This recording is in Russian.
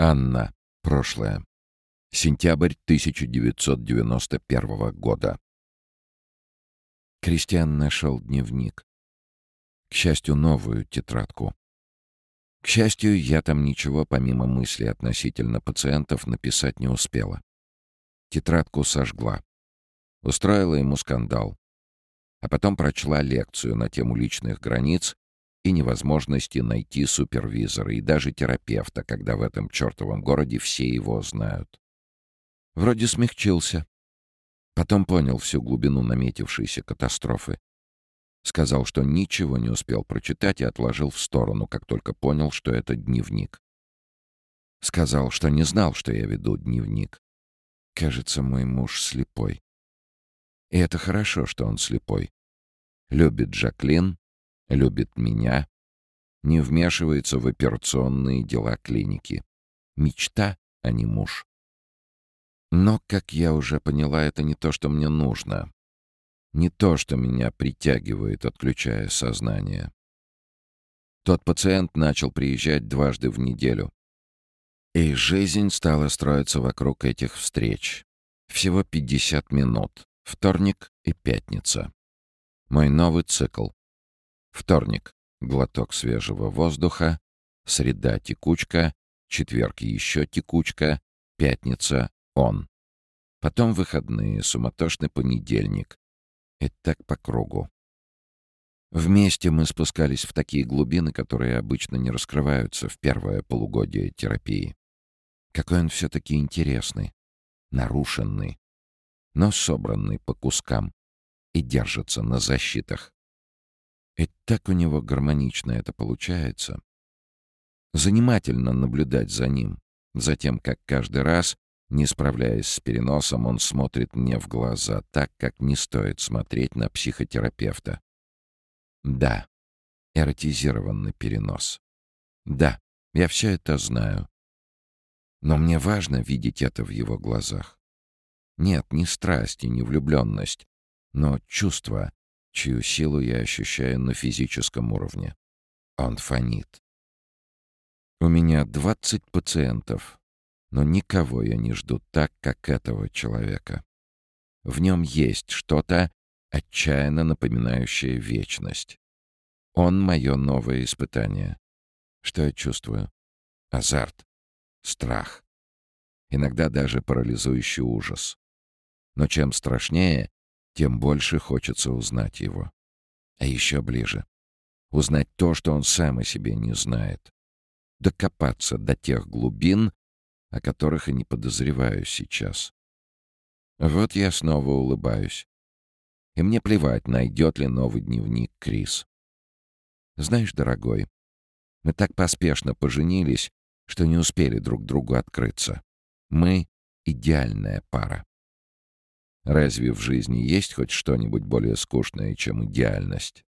Анна. Прошлое. Сентябрь 1991 года. Кристиан нашел дневник. К счастью, новую тетрадку. К счастью, я там ничего помимо мысли относительно пациентов написать не успела. Тетрадку сожгла. Устроила ему скандал. А потом прочла лекцию на тему личных границ и невозможности найти супервизора и даже терапевта, когда в этом чертовом городе все его знают. Вроде смягчился. Потом понял всю глубину наметившейся катастрофы. Сказал, что ничего не успел прочитать и отложил в сторону, как только понял, что это дневник. Сказал, что не знал, что я веду дневник. Кажется, мой муж слепой. И это хорошо, что он слепой. Любит Жаклин, любит меня, не вмешивается в операционные дела клиники. Мечта, а не муж. Но, как я уже поняла, это не то, что мне нужно. Не то, что меня притягивает, отключая сознание. Тот пациент начал приезжать дважды в неделю. И жизнь стала строиться вокруг этих встреч. Всего 50 минут. Вторник и пятница. Мой новый цикл. Вторник — глоток свежего воздуха. Среда — текучка. Четверг — еще текучка. Пятница — он. Потом выходные, суматошный понедельник. И так по кругу. Вместе мы спускались в такие глубины, которые обычно не раскрываются в первое полугодие терапии. Какой он все-таки интересный, нарушенный, но собранный по кускам и держится на защитах. И так у него гармонично это получается. Занимательно наблюдать за ним, за тем, как каждый раз, не справляясь с переносом, он смотрит мне в глаза так, как не стоит смотреть на психотерапевта. Да, эротизированный перенос. Да, я все это знаю. Но мне важно видеть это в его глазах. Нет, не страсть и не влюбленность, но чувство, чью силу я ощущаю на физическом уровне. Он фонит. У меня 20 пациентов, но никого я не жду так, как этого человека. В нем есть что-то, отчаянно напоминающее вечность. Он — мое новое испытание. Что я чувствую? Азарт, страх, иногда даже парализующий ужас. Но чем страшнее, тем больше хочется узнать его. А еще ближе. Узнать то, что он сам о себе не знает. Докопаться до тех глубин, о которых и не подозреваю сейчас. Вот я снова улыбаюсь. И мне плевать, найдет ли новый дневник Крис. Знаешь, дорогой, мы так поспешно поженились, что не успели друг другу открыться. Мы — идеальная пара. Разве в жизни есть хоть что-нибудь более скучное, чем идеальность?